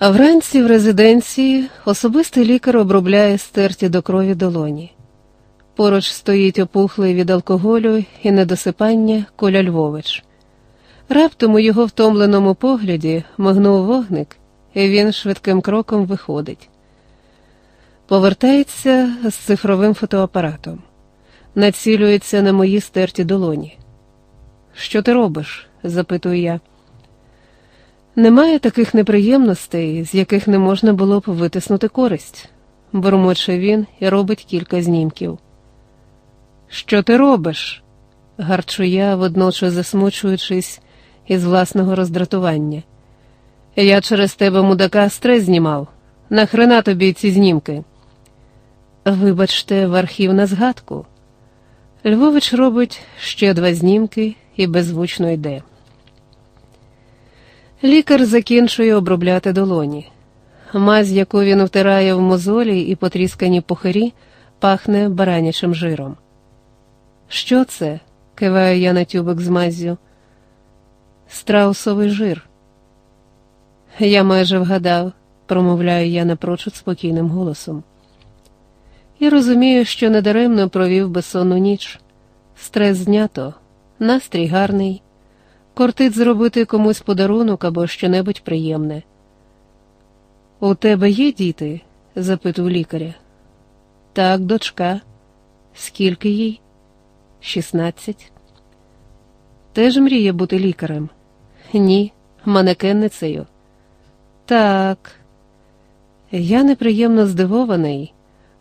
А вранці в резиденції особистий лікар обробляє стерті до крові долоні. Поруч стоїть опухлий від алкоголю і недосипання Коля Львович. Раптом у його втомленому погляді мигнув вогник, і він швидким кроком виходить. Повертається з цифровим фотоапаратом, націлюється на мої стерті долоні. Що ти робиш? запитую я. Немає таких неприємностей, з яких не можна було б витиснути користь, бурмоче він і робить кілька знімків. Що ти робиш? гарчу я, водночас засмучуючись із власного роздратування. Я через тебе мудака стрес знімав. Нахрена тобі ці знімки? Вибачте, в архів на згадку. Львович робить ще два знімки і беззвучно йде. Лікар закінчує обробляти долоні. Мазь, яку він втирає в мозолі і потріскані пухарі, пахне баранячим жиром. Що це? киваю я на тюбик з маззю. Страусовий жир. Я майже вгадав, промовляю я напрочуд спокійним голосом. І розумію, що недаремно провів безсонну ніч. Стрес знято, настрій гарний, кортить зробити комусь подарунок або щонебудь приємне. У тебе є діти? запитував лікаря. Так, дочка. Скільки їй? Шістнадцять. Теж мріє бути лікарем? Ні, манекенницею. Так. Я неприємно здивований,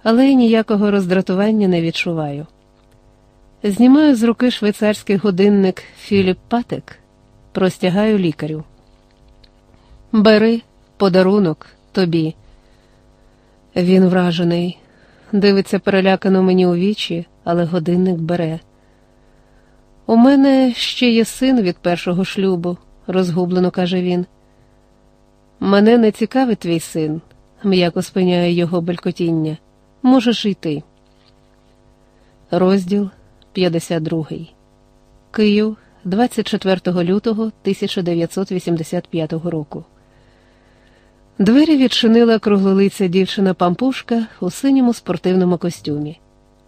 але й ніякого роздратування не відчуваю. Знімаю з руки швейцарський годинник Філіп Патек, простягаю лікарю. Бери подарунок тобі. Він вражений, дивиться перелякано мені у вічі, але годинник бере. У мене ще є син від першого шлюбу, розгублено каже він. Мене не цікавить твій син, м'яко спиняє його белькотіння. Можеш йти. Розділ 52. Київ, 24 лютого 1985 року. Двері відчинила круглолиця дівчина пампушка у синьому спортивному костюмі.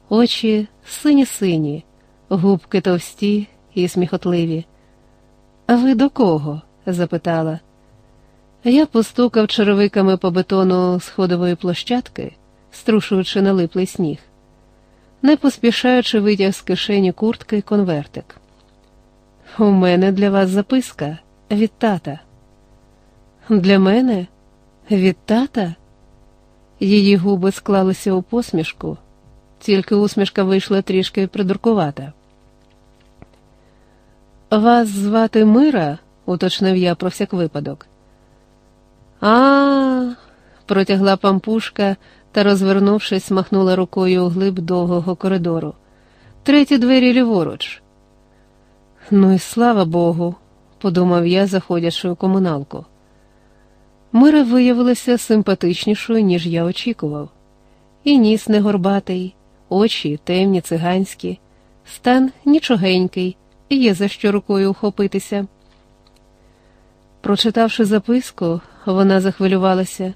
Очі сині сині, губки товсті і сміхотливі. А ви до кого? запитала. Я постукав черевиками по бетону сходової площадки, струшуючи налиплий сніг, не поспішаючи витяг з кишені куртки конвертик. У мене для вас записка від тата. Для мене? Від тата? Її губи склалися у посмішку, тільки усмішка вийшла трішки придуркувата. Вас звати Мира, уточнив я про всяк випадок. А, протягла пампушка та, розвернувшись, махнула рукою у глиб довгого коридору. Треті двері ліворуч. Ну і слава Богу, подумав я, заходячи у комуналку. Мира виявилася симпатичнішою, ніж я очікував. І ніс не горбатий, очі темні, циганські, стан нічогенький, і є за що рукою ухопитися. Прочитавши записку, вона захвилювалася,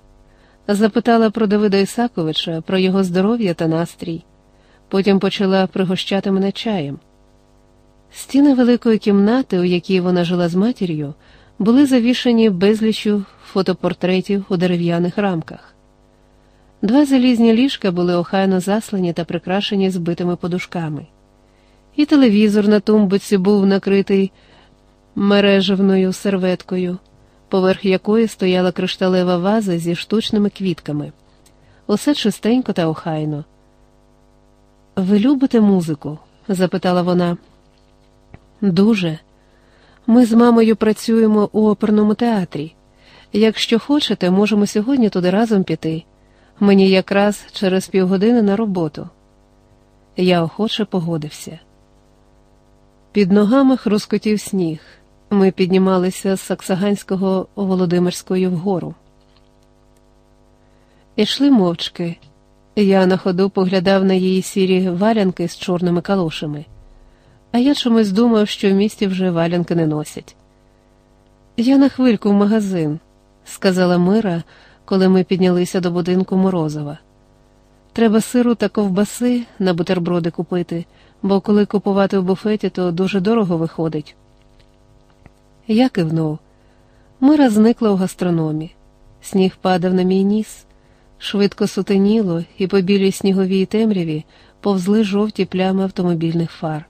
запитала про Давида Ісаковича, про його здоров'я та настрій, потім почала пригощати мене чаєм. Стіни великої кімнати, у якій вона жила з матір'ю, були завішані безлічю фотопортретів у дерев'яних рамках. Два залізні ліжка були охайно заслані та прикрашені збитими подушками, і телевізор на тумбиці був накритий мережевною серветкою, поверх якої стояла кришталева ваза зі штучними квітками. Усе чистенько та охайно. Ви любите музику? запитала вона. Дуже. Ми з мамою працюємо у оперному театрі. Якщо хочете, можемо сьогодні туди разом піти. Мені якраз через півгодини на роботу. Я охоче погодився. Під ногами хрускотів сніг. Ми піднімалися з Саксаганського Володимирської вгору. Ішли мовчки. Я на ходу поглядав на її сірі валянки з чорними калошами, а я чомусь думав, що в місті вже валянки не носять. Я на хвильку в магазин, сказала Мира, коли ми піднялися до будинку Морозова. Треба сиру та ковбаси на бутерброди купити, бо коли купувати в буфеті, то дуже дорого виходить. Я кивнув. Мира зникла у гастрономі. Сніг падав на мій ніс, швидко сутеніло, і по білій сніговій темряві повзли жовті плями автомобільних фар.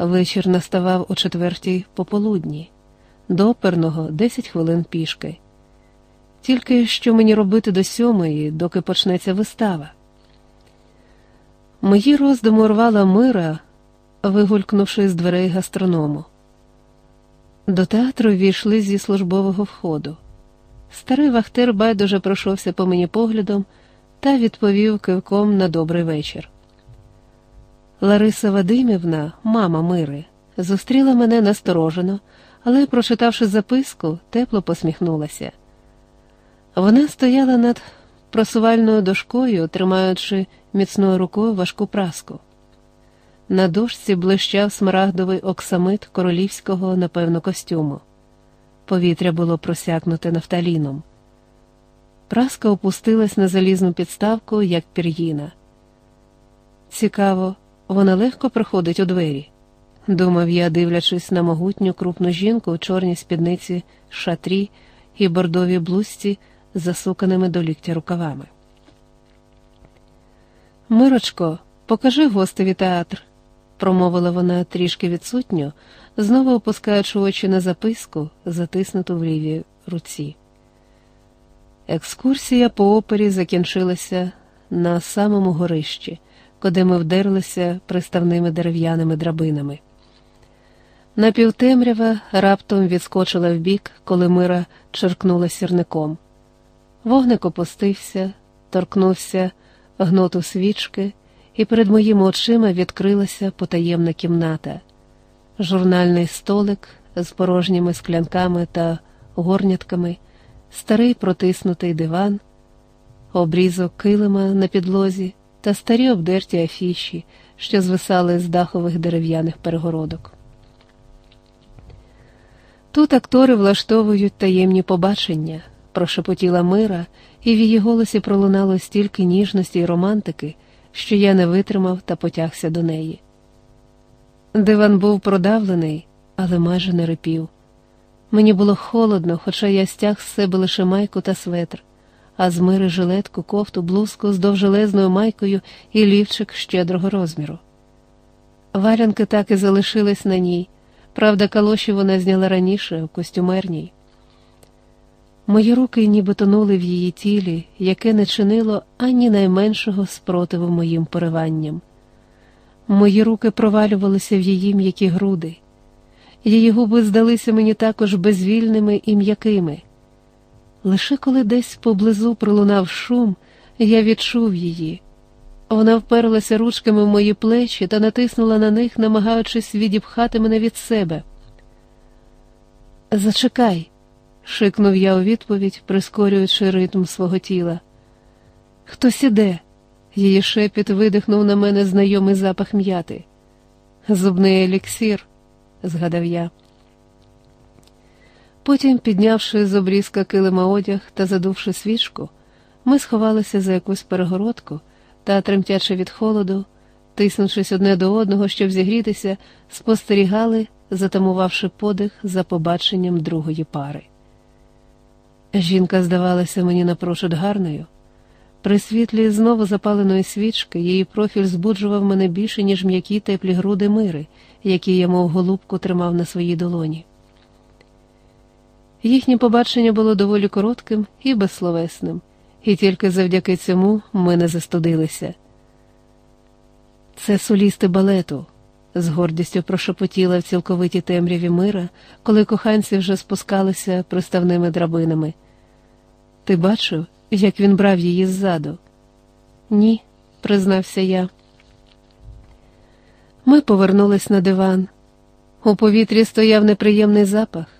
Вечір наставав о четвертій пополудні, до оперного десять хвилин пішки. Тільки що мені робити до сьомої, доки почнеться вистава. Мої роздуми урвала мира, вигулькнувши з дверей гастроному. До театру війшли зі службового входу. Старий Вахтер байдуже пройшовся по мені поглядом та відповів кивком на добрий вечір. Лариса Вадимівна, мама Мири, зустріла мене насторожено, але, прочитавши записку, тепло посміхнулася. Вона стояла над просувальною дошкою, тримаючи міцною рукою важку праску. На дошці блищав смарагдовий оксамит королівського, напевно, костюму. Повітря було просякнуте нафталіном. Праска опустилась на залізну підставку, як пір'їна. Цікаво, вона легко проходить у двері, думав я, дивлячись на могутню крупну жінку у чорній спідниці, шатрі і бордовій блузці, засуканими до ліктя рукавами. Мирочко, покажи гостеві театр, промовила вона трішки відсутньо, знову опускаючи очі на записку, затиснуту в лівій руці. Екскурсія по опері закінчилася на самому горищі, куди ми вдерлися приставними дерев'яними драбинами. Напівтемрява раптом відскочила вбік, коли мира черкнула сірником. Вогник опустився, торкнувся гноту свічки, і перед моїми очима відкрилася потаємна кімната, журнальний столик з порожніми склянками та горнятками, старий протиснутий диван, обрізок килима на підлозі та старі обдерті афіші, що звисали з дахових дерев'яних перегородок. Тут актори влаштовують таємні побачення, прошепотіла Мира, і в її голосі пролунало стільки ніжності й романтики, що я не витримав та потягся до неї. Диван був продавлений, але майже не рипів. Мені було холодно, хоча я стяг з себе лише майку та светр, а з мири жилетку, кофту, блузку з довжелезною майкою і лівчик щедрого розміру. Варянки так і залишились на ній, правда, калоші вона зняла раніше у костюмерній. Мої руки ніби тонули в її тілі, яке не чинило ані найменшого спротиву моїм пориванням. Мої руки провалювалися в її м'які груди, її губи здалися мені також безвільними і м'якими. Лише коли десь поблизу пролунав шум, я відчув її. Вона вперлася ручками в мої плечі та натиснула на них, намагаючись відіпхати мене від себе. Зачекай шикнув я у відповідь, прискорюючи ритм свого тіла. Хтось іде, її шепіт видихнув на мене знайомий запах м'яти. Зубний еліксір, згадав я. Потім, піднявши з обрізка килима одяг та задувши свічку, ми сховалися за якусь перегородку та, тремтячи від холоду, тиснувшись одне до одного, щоб зігрітися, спостерігали, затамувавши подих за побаченням другої пари. Жінка здавалася мені напрочуд гарною. При світлі знову запаленої свічки її профіль збуджував мене більше, ніж м'які теплі груди мири, які я, мов голубку, тримав на своїй долоні. Їхнє побачення було доволі коротким і безсловесним, і тільки завдяки цьому ми не застудилися. Це солісти балету, з гордістю прошепотіла в цілковитій темряві мира, коли коханці вже спускалися приставними драбинами. Ти бачив, як він брав її ззаду? Ні, признався я. Ми повернулись на диван. У повітрі стояв неприємний запах.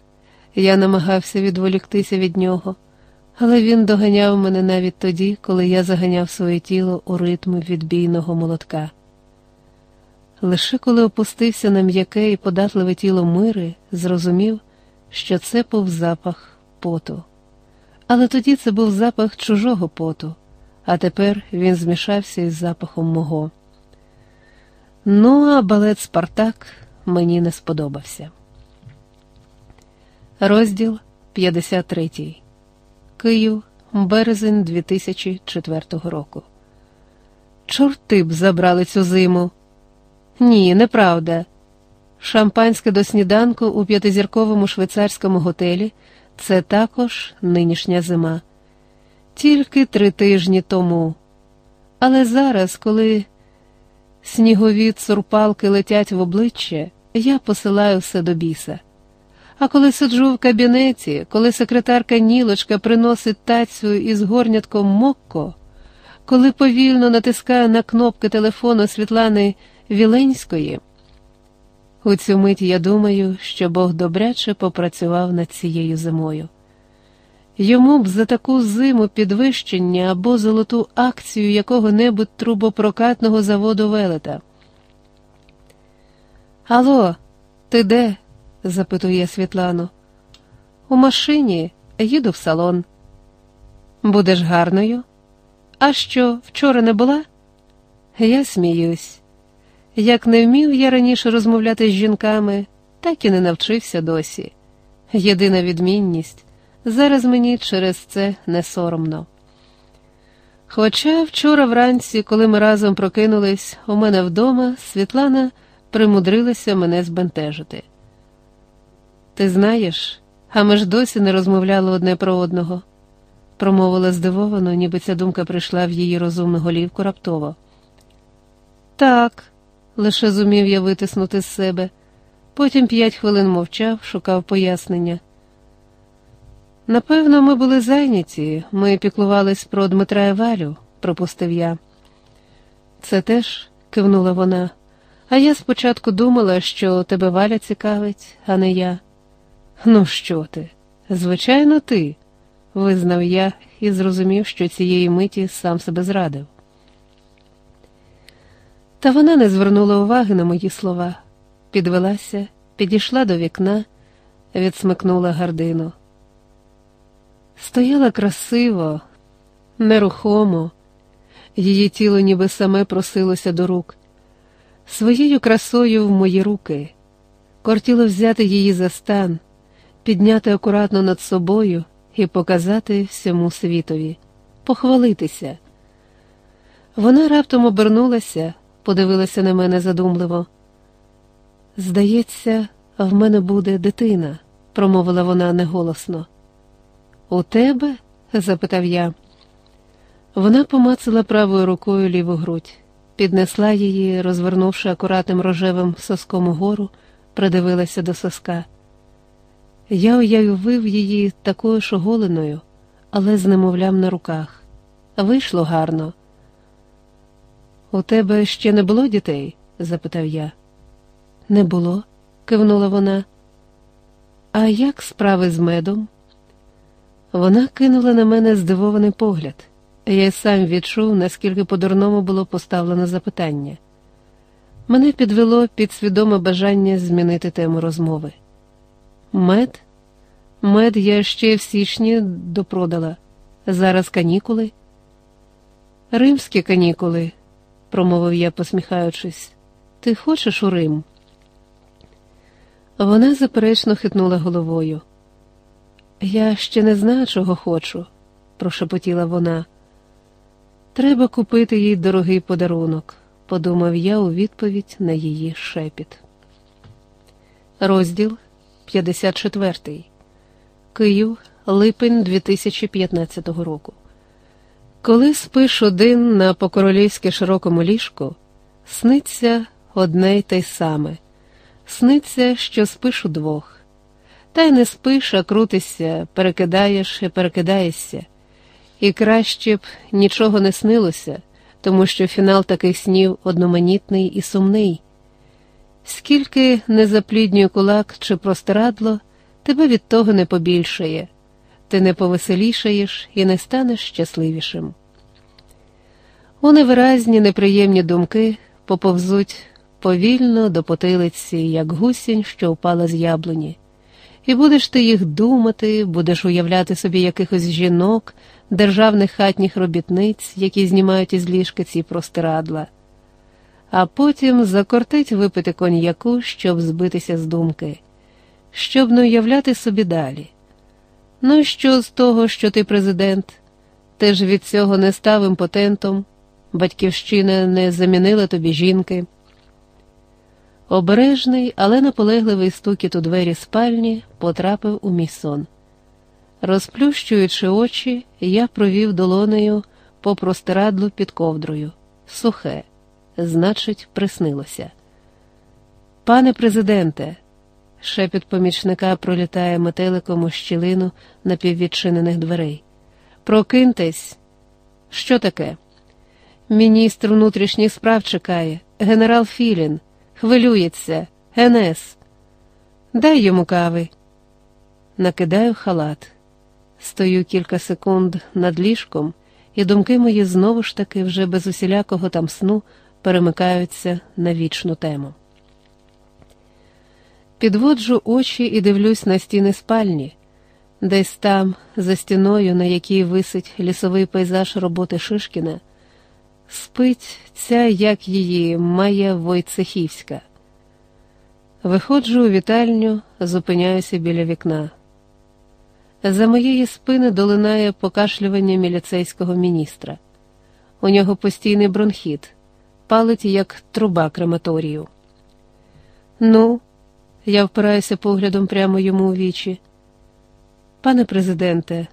Я намагався відволіктися від нього, але він доганяв мене навіть тоді, коли я заганяв своє тіло у ритм відбійного молотка. Лише коли опустився на м'яке і податливе тіло мири, зрозумів, що це був запах поту. Але тоді це був запах чужого поту, а тепер він змішався із запахом мого. Ну, а балет Спартак мені не сподобався. Розділ 53. Київ, березень 2004 року. Чорти б забрали цю зиму. Ні, неправда. Шампанське до сніданку у п'ятизірковому швейцарському готелі це також нинішня зима. Тільки три тижні тому. Але зараз, коли снігові цурпалки летять в обличчя, я посилаю все до біса. А коли сиджу в кабінеті, коли секретарка Нілочка приносить тацю із горнятком Мокко, коли повільно натискаю на кнопки телефону Світлани Віленської, у цю мить я думаю, що Бог добряче попрацював над цією зимою. Йому б за таку зиму підвищення або золоту акцію якого-небудь трубопрокатного заводу велета. Алло, ти де? Запитує Світлану. У машині їду в салон. Будеш гарною? А що, вчора не була? Я сміюсь. Як не вмів я раніше розмовляти з жінками, так і не навчився досі. Єдина відмінність зараз мені через це не соромно. Хоча вчора вранці, коли ми разом прокинулись, у мене вдома Світлана примудрилася мене збентежити. Ти знаєш, а ми ж досі не розмовляли одне про одного, промовила здивовано, ніби ця думка прийшла в її розумну голівку раптово. Так, лише зумів я витиснути з себе, потім п'ять хвилин мовчав, шукав пояснення. Напевно, ми були зайняті, ми піклувались про Дмитра і Валю, пропустив я. Це теж, кивнула вона, а я спочатку думала, що тебе Валя цікавить, а не я. Ну, що ти? Звичайно, ти, визнав я і зрозумів, що цієї миті сам себе зрадив. Та вона не звернула уваги на мої слова, підвелася, підійшла до вікна, відсмикнула гардину. Стояла красиво, нерухомо, її тіло ніби саме просилося до рук, своєю красою в мої руки, кортіло взяти її за стан, підняти акуратно над собою і показати всьому світові, похвалитися. Вона раптом обернулася подивилася на мене задумливо. Здається, в мене буде дитина, промовила вона неголосно. У тебе? запитав я. Вона помацала правою рукою ліву грудь, піднесла її, розвернувши акуратним рожевим соском угору, придивилася до соска. Я уявив її такою ж оголеною, але з немовлям на руках. Вийшло гарно. У тебе ще не було дітей? запитав я. Не було, кивнула вона. А як справи з медом? Вона кинула на мене здивований погляд. Я й сам відчув, наскільки по-дурному було поставлено запитання. Мене підвело підсвідоме бажання змінити тему розмови. Мед? Мед я ще в січні допродала. Зараз канікули. Римські канікули, промовив я, посміхаючись, ти хочеш у Рим? Вона заперечно хитнула головою. Я ще не знаю, чого хочу, прошепотіла вона. Треба купити їй дорогий подарунок, подумав я у відповідь на її шепіт. Розділ 54. Київ, липень 2015 року. Коли спиш один на по-королівськи широкому ліжку, сниться одне й те саме, сниться, що спиш удвох. Та й не спиш, а крутишся, перекидаєш і перекидаєшся. І краще б нічого не снилося, тому що фінал таких снів одноманітний і сумний. Скільки не запліднює кулак чи простирадло, тебе від того не побільшає. Ти не повеселішаєш і не станеш щасливішим. У невиразні, неприємні думки поповзуть повільно до потилиці, як гусінь, що впала з яблуні, І будеш ти їх думати, будеш уявляти собі якихось жінок, державних хатніх робітниць, які знімають із ліжка ці простирадла, а потім закортить випити коньяку, щоб збитися з думки, щоб не уявляти собі далі. Ну що з того, що ти президент? Ти ж від цього не став імпотентом, батьківщина не замінила тобі жінки. Обережний, але наполегливий стукіт у двері спальні потрапив у мій сон. Розплющуючи очі, я провів долонею по простирадлу під ковдрою. Сухе, значить, приснилося. Пане президенте, шепіт помічника пролітає метеликом у щілину напіввідчинених дверей. Прокиньтесь. Що таке? Міністр внутрішніх справ чекає, генерал Філін, хвилюється, ГНС. Дай йому кави. Накидаю халат. Стою кілька секунд над ліжком, і думки мої знову ж таки вже без усілякого там сну перемикаються на вічну тему. Підводжу очі і дивлюсь на стіни спальні, десь там, за стіною, на якій висить лісовий пейзаж роботи Шишкіна, спить ця, як її, Майя Войцехівська. Виходжу у вітальню, зупиняюся біля вікна. За моєї спини долинає покашлювання міліцейського міністра. У нього постійний бронхіт, палить як труба крематорію. Ну, я впираюся поглядом прямо йому у вічі. Пане президенте,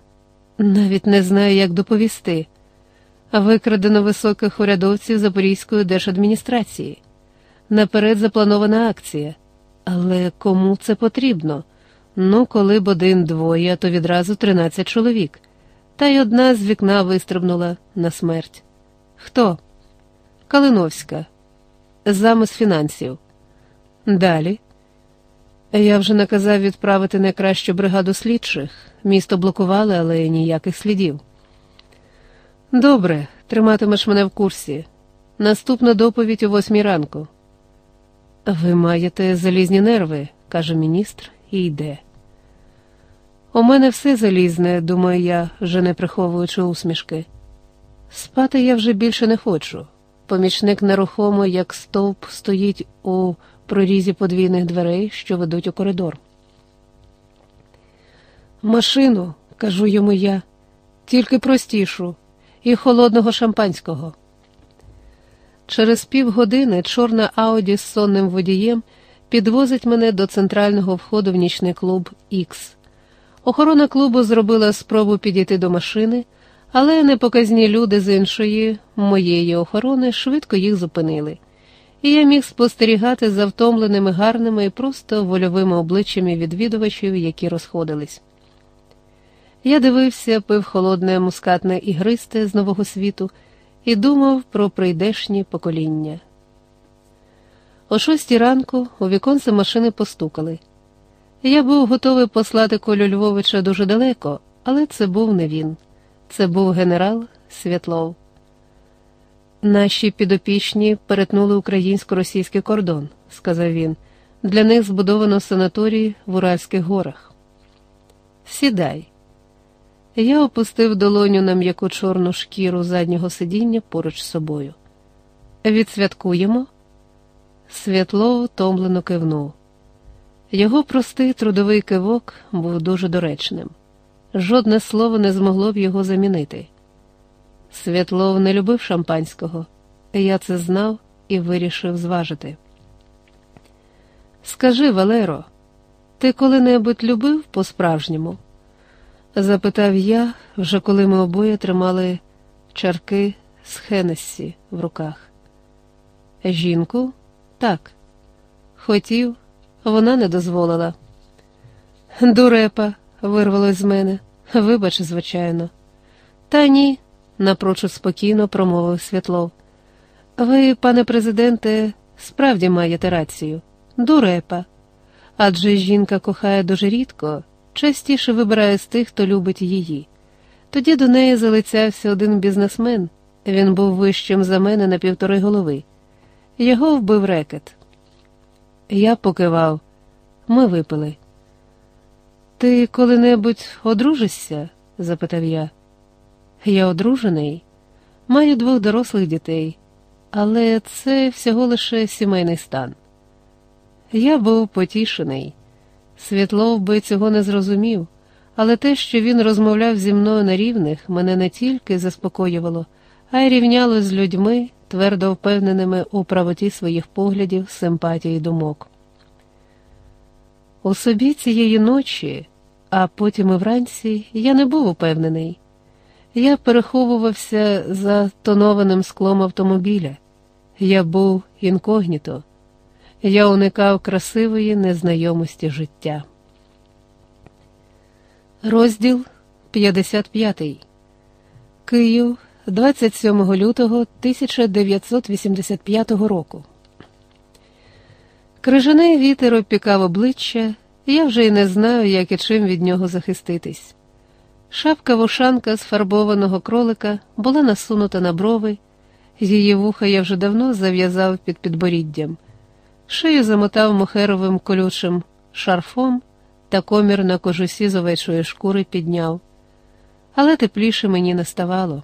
навіть не знаю, як доповісти. Викрадено високих урядовців Запорізької держадміністрації. Наперед запланована акція. Але кому це потрібно? Ну, коли б один-двоє, то відразу тринадцять чоловік, та й одна з вікна вистрибнула на смерть. Хто? Калиновська, замис фінансів. Далі. Я вже наказав відправити найкращу бригаду слідчих. Місто блокували, але ніяких слідів. Добре, триматимеш мене в курсі. Наступна доповідь о восьмій ранку. Ви маєте залізні нерви, каже міністр, і йде. У мене все залізне, думаю я, вже не приховуючи усмішки. Спати я вже більше не хочу. Помічник нерухомо, як стовп, стоїть у прорізі подвійних дверей, що ведуть у коридор. Машину, кажу йому я, тільки простішу, і холодного шампанського. Через півгодини чорна Ауді з сонним водієм підвозить мене до центрального входу в нічний клуб Ікс. Охорона клубу зробила спробу підійти до машини, але непоказні люди з іншої, моєї охорони, швидко їх зупинили, і я міг спостерігати за втомленими гарними і просто вольовими обличчями відвідувачів, які розходились. Я дивився, пив холодне мускатне ігристе з нового світу і думав про прийдешні покоління. О шостій ранку у віконце машини постукали. Я був готовий послати Колю Львовича дуже далеко, але це був не він. Це був генерал Святлов. Наші підопічні перетнули українсько-російський кордон, сказав він. Для них збудовано санаторій в Уральських горах. Сідай. Я опустив долоню на м'яку чорну шкіру заднього сидіння поруч з собою. Відсвяткуємо. Святлов втомлено кивнув. Його простий трудовий кивок був дуже доречним. Жодне слово не змогло б його замінити. Святлов не любив шампанського, я це знав і вирішив зважити. Скажи, Валеро, ти коли-небудь любив по-справжньому? запитав я, вже коли ми обоє тримали чарки з Хенессі в руках. Жінку? Так. Хотів, вона не дозволила. Дурепа, вирвалось з мене. Вибач, звичайно. Та ні, напрочуд спокійно промовив Святлов. Ви, пане президенте, справді маєте рацію. Дурепа. Адже жінка кохає дуже рідко, частіше вибирає з тих, хто любить її. Тоді до неї залицявся один бізнесмен. Він був вищим за мене на півтори голови. Його вбив рекет. Я покивав. Ми випили. Ти коли-небудь одружишся? запитав я. Я одружений, маю двох дорослих дітей, але це всього лише сімейний стан. Я був потішений. Світлов би цього не зрозумів, але те, що він розмовляв зі мною на рівних, мене не тільки заспокоювало, а й рівняло з людьми, твердо впевненими у правоті своїх поглядів, симпатії думок. У собі цієї ночі, а потім і вранці, я не був упевнений. Я переховувався за тонованим склом автомобіля. Я був інкогніто. Я уникав красивої незнайомості життя. Розділ 55 Київ 27 лютого 1985 року. Крижаний вітер опікав обличчя, я вже й не знаю, як і чим від нього захиститись. Шапка вушанка з фарбованого кролика була насунута на брови, її вуха я вже давно зав'язав під підборіддям, шию замотав мохеровим колючим шарфом та комір на кожусі з овечої шкури підняв. Але тепліше мені не ставало.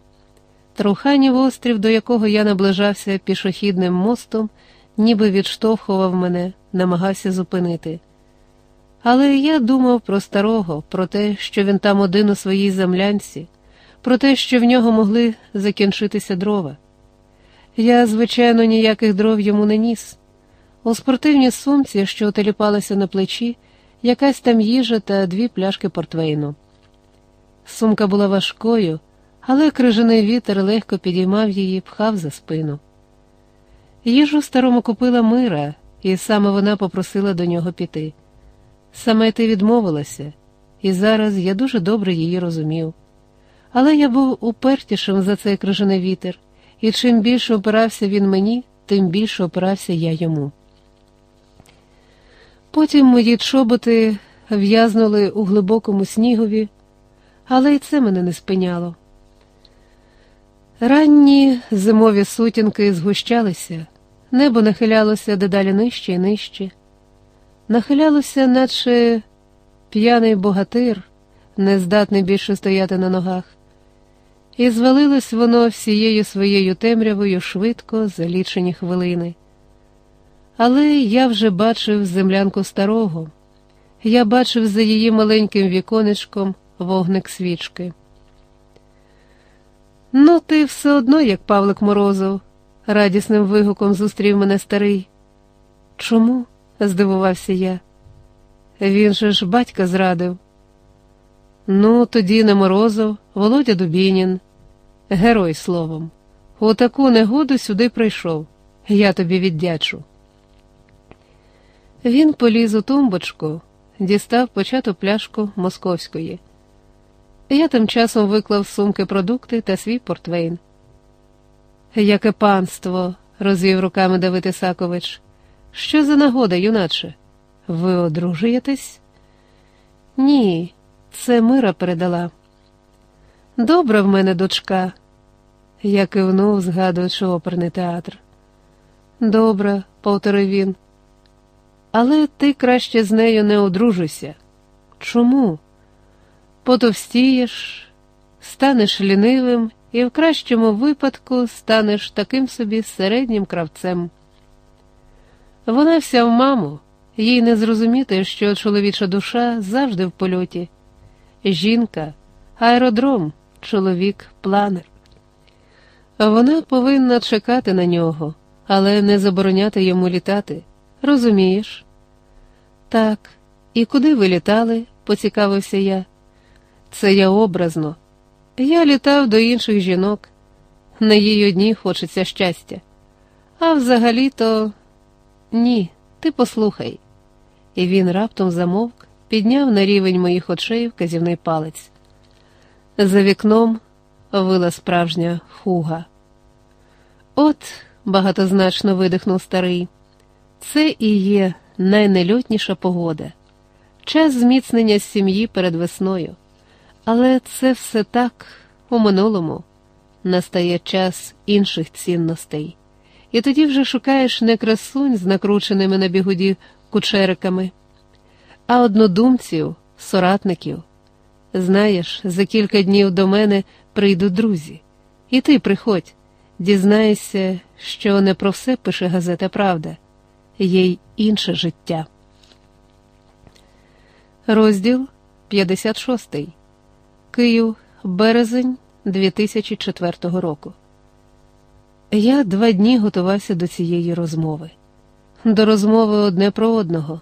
Труханів острів, до якого я наближався пішохідним мостом, ніби відштовхував мене, намагався зупинити. Але я думав про старого, про те, що він там один у своїй землянці, про те, що в нього могли закінчитися дрова. Я, звичайно, ніяких дров йому не ніс. У спортивній сумці, що теліпалася на плечі, якась там їжа та дві пляшки портвейну. Сумка була важкою, але крижаний вітер легко підіймав її, пхав за спину. Їжу старому купила мира, і саме вона попросила до нього піти. Саме ти відмовилася, і зараз я дуже добре її розумів. Але я був упертішим за цей крижаний вітер, і чим більше опирався він мені, тим більше опирався я йому. Потім мої чоботи в'язнули у глибокому снігові, але й це мене не спиняло. Ранні зимові сутінки згущалися, небо нахилялося дедалі нижче і нижче, нахилялося, наче п'яний богатир, нездатний більше стояти на ногах, і звалилось воно всією своєю темрявою швидко за лічені хвилини. Але я вже бачив землянку старого, я бачив за її маленьким віконечком вогник свічки. Ну, ти все одно, як Павлик Морозов, радісним вигуком зустрів мене старий. Чому? здивувався я. Він же ж батька зрадив. Ну, тоді не Морозов, Володя Дубінін, герой словом. У таку негоду сюди прийшов. Я тобі віддячу. Він поліз у тумбочку, дістав почату пляшку московської. Я тим часом виклав з сумки продукти та свій портвейн. Яке панство, розвів руками Давид Ісакович. Що за нагода, юначе? Ви одружуєтесь? Ні, це мира передала. Добра в мене дочка, я кивнув, згадуючи оперний театр. Добре, повторив він. Але ти краще з нею не одружуйся. Чому? Потовстієш, станеш лінивим і в кращому випадку станеш таким собі середнім кравцем. Вона вся в маму, їй не зрозуміти, що чоловіча душа завжди в польоті. Жінка, аеродром, чоловік, планер. Вона повинна чекати на нього, але не забороняти йому літати. Розумієш? Так, і куди ви літали? поцікавився я. Це я образно. Я літав до інших жінок. На їй одній хочеться щастя. А взагалі-то ні, ти послухай. І він раптом замовк, підняв на рівень моїх очей вказівний палець. За вікном вила справжня хуга. От, багатозначно видихнув старий, це і є найнельотніша погода, час зміцнення сім'ї перед весною. Але це все так у минулому настає час інших цінностей, і тоді вже шукаєш не красунь з накрученими на бігуді кучериками, а однодумців, соратників. Знаєш, за кілька днів до мене прийдуть друзі. І ти приходь, дізнаєшся, що не про все пише газета Правда, є й інше життя. Розділ 56. Київ, березень 2004 року. Я два дні готувався до цієї розмови, до розмови одне про одного.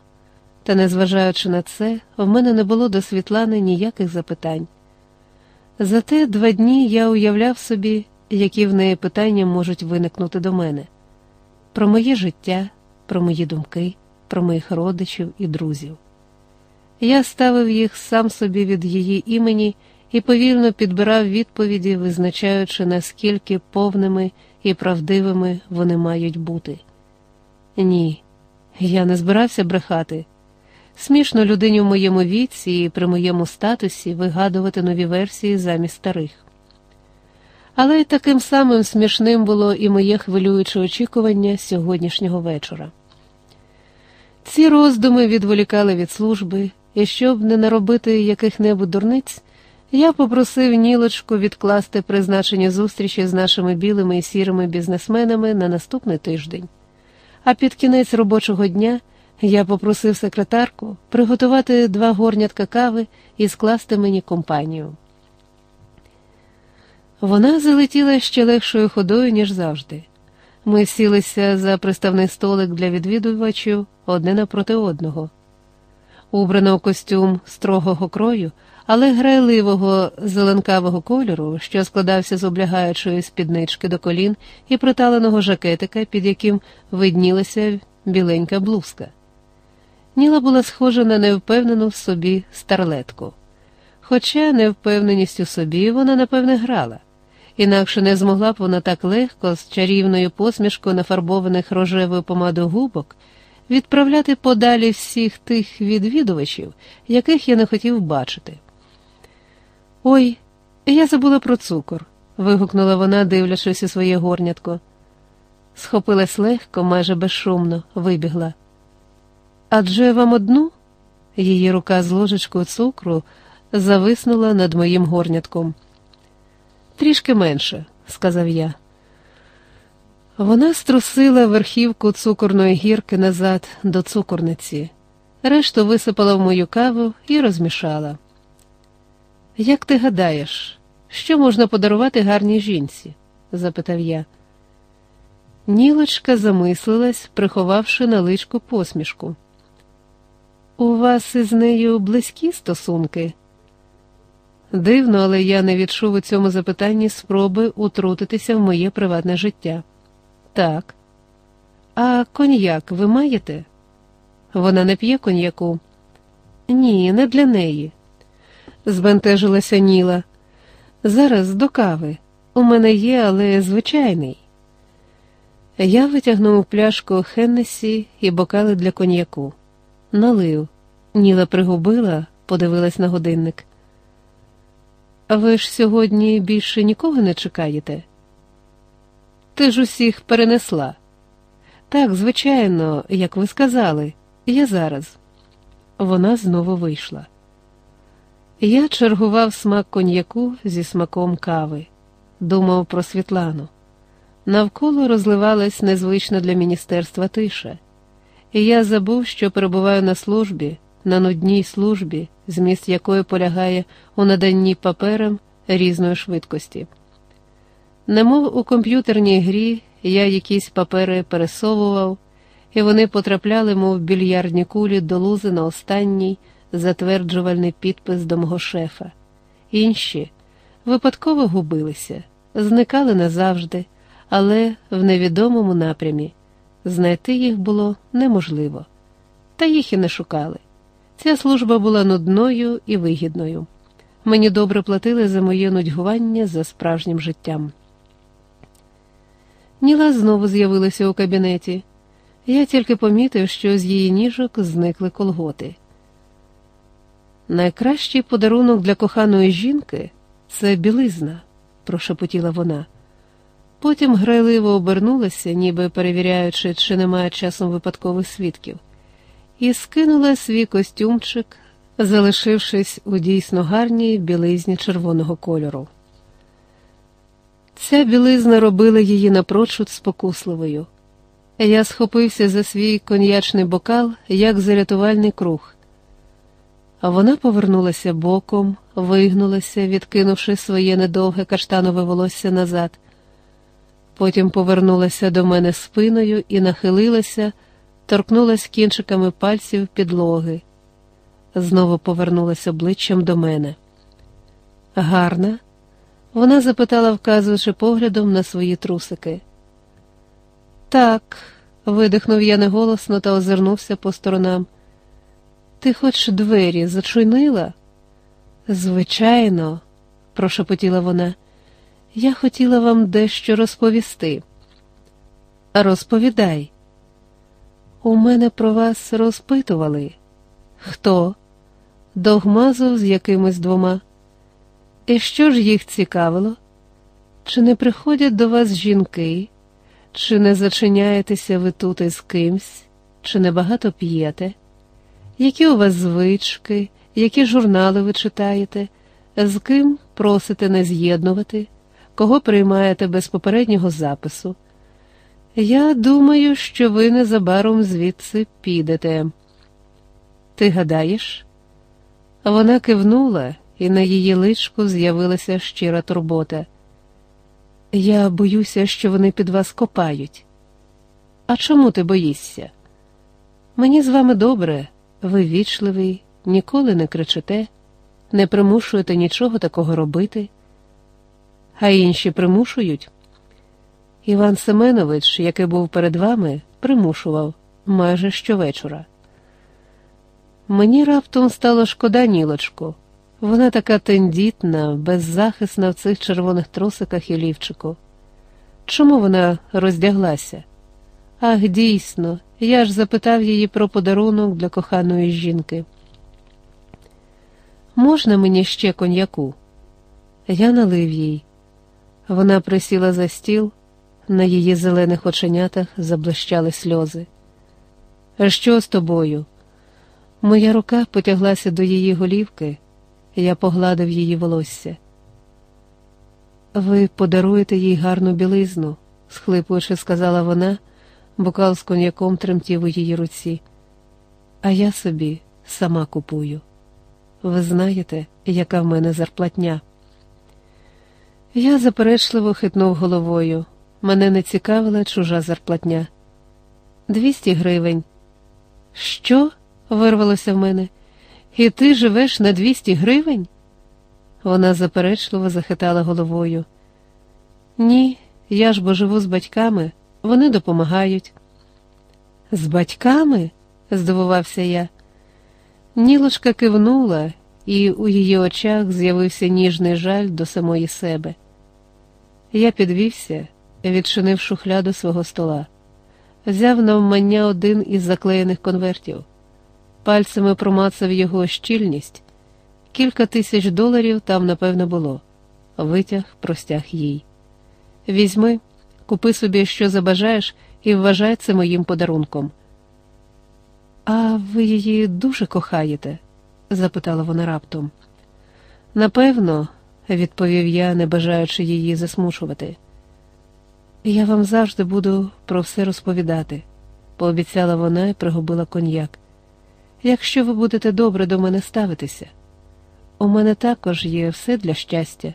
Та, незважаючи на це, в мене не було до Світлани ніяких запитань. Зате два дні я уявляв собі, які в неї питання можуть виникнути до мене про моє життя, про мої думки, про моїх родичів і друзів. Я ставив їх сам собі від її імені і повільно підбирав відповіді, визначаючи, наскільки повними і правдивими вони мають бути. Ні, я не збирався брехати. Смішно людині в моєму віці і при моєму статусі вигадувати нові версії замість старих. Але таким самим смішним було і моє хвилююче очікування сьогоднішнього вечора. Ці роздуми відволікали від служби, і щоб не наробити яких-небудь дурниць, я попросив Нілочку відкласти призначення зустрічі з нашими білими і сірими бізнесменами на наступний тиждень. А під кінець робочого дня я попросив секретарку приготувати два горнятка кави і скласти мені компанію. Вона залетіла ще легшою ходою, ніж завжди. Ми сілися за приставний столик для відвідувачів одне напроти одного. Убрана у костюм строгого крою, але грайливого зеленкавого кольору, що складався з облягаючої спіднички до колін і приталеного жакетика, під яким виднілася біленька блузка. Ніла була схожа на невпевнену в собі старлетку. Хоча невпевненість у собі вона, напевне, грала, інакше не змогла б вона так легко, з чарівною посмішкою нафарбованих рожевою помадою губок, відправляти подалі всіх тих відвідувачів, яких я не хотів бачити. Ой, я забула про цукор, вигукнула вона, дивлячись у своє горнятко. Схопилась легко, майже безшумно, вибігла. Адже вам одну? Її рука з ложечкою цукру зависнула над моїм горнятком. Трішки менше, сказав я. Вона струсила верхівку цукорної гірки назад до цукорниці, решту висипала в мою каву і розмішала. Як ти гадаєш, що можна подарувати гарній жінці? запитав я. Нілочка замислилась, приховавши на личку посмішку. У вас із нею близькі стосунки? Дивно, але я не відчув у цьому запитанні спроби утрутитися в моє приватне життя. Так. А коньяк ви маєте? Вона не п'є коньяку? Ні, не для неї. Збентежилася Ніла. Зараз до кави. У мене є, але звичайний. Я витягнув пляшку Хеннесі і бокали для коньяку. Налив. Ніла пригубила, подивилась на годинник. А ви ж сьогодні більше нікого не чекаєте? Ти ж усіх перенесла. Так, звичайно, як ви сказали, я зараз. Вона знову вийшла. Я чергував смак коньяку зі смаком кави, думав про Світлану. Навколо розливалась незвична для міністерства тиша, і я забув, що перебуваю на службі, на нудній службі, зміст якої полягає у наданні паперам різної швидкості. Немов у комп'ютерній грі я якісь папери пересовував, і вони потрапляли, мов більярдні кулі до лузи на останній затверджувальний підпис до мого шефа. Інші випадково губилися, зникали назавжди, але в невідомому напрямі. Знайти їх було неможливо, та їх і не шукали. Ця служба була нудною і вигідною. Мені добре платили за моє нудьгування за справжнім життям. Ніла знову з'явилася у кабінеті. Я тільки помітив, що з її ніжок зникли колготи. Найкращий подарунок для коханої жінки це білизна, прошепотіла вона. Потім грайливо обернулася, ніби перевіряючи, чи немає часом випадкових свідків, і скинула свій костюмчик, залишившись у дійсно гарній білизні червоного кольору. Ця білизна робила її напрочуд спокусливою. Я схопився за свій коньячний бокал, як за рятувальний круг. Вона повернулася боком, вигнулася, відкинувши своє недовге каштанове волосся назад. Потім повернулася до мене спиною і нахилилася, торкнулась кінчиками пальців підлоги. Знову повернулася обличчям до мене. Гарна? Вона запитала, вказуючи поглядом на свої трусики. Так, видихнув я неголосно та озирнувся по сторонам. Ти хоч двері зачинила? Звичайно, прошепотіла вона, я хотіла вам дещо розповісти. Розповідай. У мене про вас розпитували. Хто? Догмазов з якимись двома. І що ж їх цікавило? Чи не приходять до вас жінки, чи не зачиняєтеся ви тут із кимсь, чи не багато п'єте? Які у вас звички, які журнали ви читаєте, з ким просите не з'єднувати, кого приймаєте без попереднього запису? Я думаю, що ви незабаром звідси підете. Ти гадаєш? Вона кивнула, і на її личку з'явилася щира турбота. Я боюся, що вони під вас копають. А чому ти боїшся? Мені з вами добре, ви вічливий, ніколи не кричите, не примушуєте нічого такого робити, а інші примушують. Іван Семенович, який був перед вами, примушував майже щовечора. Мені раптом стало шкода нілочку. Вона така тендітна, беззахисна в цих червоних тросиках і лівчику. Чому вона роздяглася? Ах, дійсно, я ж запитав її про подарунок для коханої жінки. Можна мені ще коньяку? Я налив їй. Вона присіла за стіл, на її зелених оченятах заблищали сльози. Що з тобою? Моя рука потяглася до її голівки, я погладив її волосся. Ви подаруєте їй гарну білизну, схлипуючи, сказала вона, бокал з коньяком тремтів у її руці. А я собі сама купую. Ви знаєте, яка в мене зарплатня? Я заперечливо хитнув головою. Мене не цікавила чужа зарплатня. Двісті гривень. Що? вирвалося в мене. І ти живеш на 200 гривень? Вона заперечливо захитала головою. Ні, я ж бо живу з батьками, вони допомагають. З батьками? здивувався я. Нілочка кивнула, і у її очах з'явився ніжний жаль до самої себе. Я підвівся, відчинив шухляду свого стола, взяв навмання один із заклеєних конвертів пальцями промацав його щільність. Кілька тисяч доларів там, напевно, було. Витяг, простяг їй. Візьми, купи собі, що забажаєш, і вважай це моїм подарунком. А ви її дуже кохаєте? запитала вона раптом. Напевно, відповів я, не бажаючи її засмучувати. Я вам завжди буду про все розповідати, пообіцяла вона і пригубила коньяк якщо ви будете добре до мене ставитися. У мене також є все для щастя.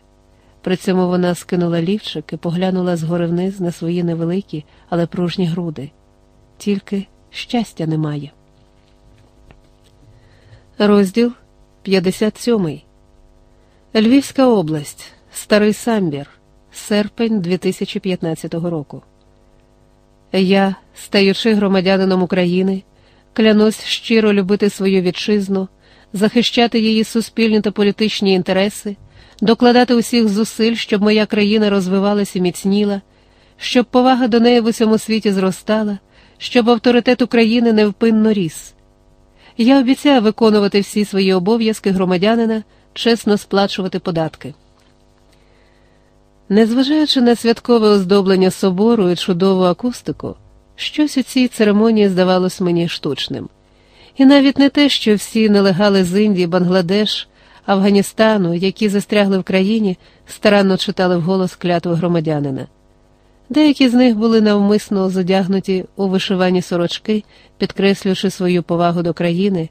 При цьому вона скинула лівчик і поглянула згори вниз на свої невеликі, але пружні груди. Тільки щастя немає. Розділ 57. Львівська область. Старий самбір. Серпень 2015 року. Я, стаючи громадянином України. Клянусь щиро любити свою вітчизну, захищати її суспільні та політичні інтереси, докладати усіх зусиль, щоб моя країна розвивалася і міцніла, щоб повага до неї в усьому світі зростала, щоб авторитет України невпинно ріс. Я обіцяю виконувати всі свої обов'язки громадянина, чесно сплачувати податки. Незважаючи на святкове оздоблення собору і чудову акустику. Щось у цій церемонії здавалось мені штучним, І навіть не те, що всі нелегали з Індії, Бангладеш, Афганістану, які застрягли в країні, старанно читали вголос клятву громадянина. Деякі з них були навмисно задягнуті у вишивані сорочки, підкреслюючи свою повагу до країни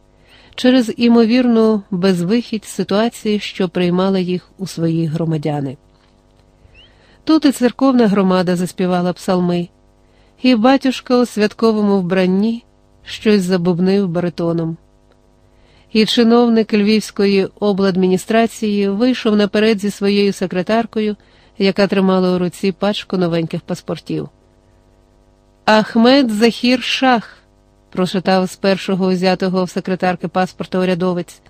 через імовірну безвихідь ситуації, що приймала їх у свої громадяни. Тут і церковна громада заспівала псалми, і батюшка у святковому вбранні щось забубнив баритоном. І чиновник Львівської обладміністрації вийшов наперед зі своєю секретаркою, яка тримала у руці пачку новеньких паспортів. Ахмед Захір Шах, прошитав з першого узятого в секретарки паспорта урядовець,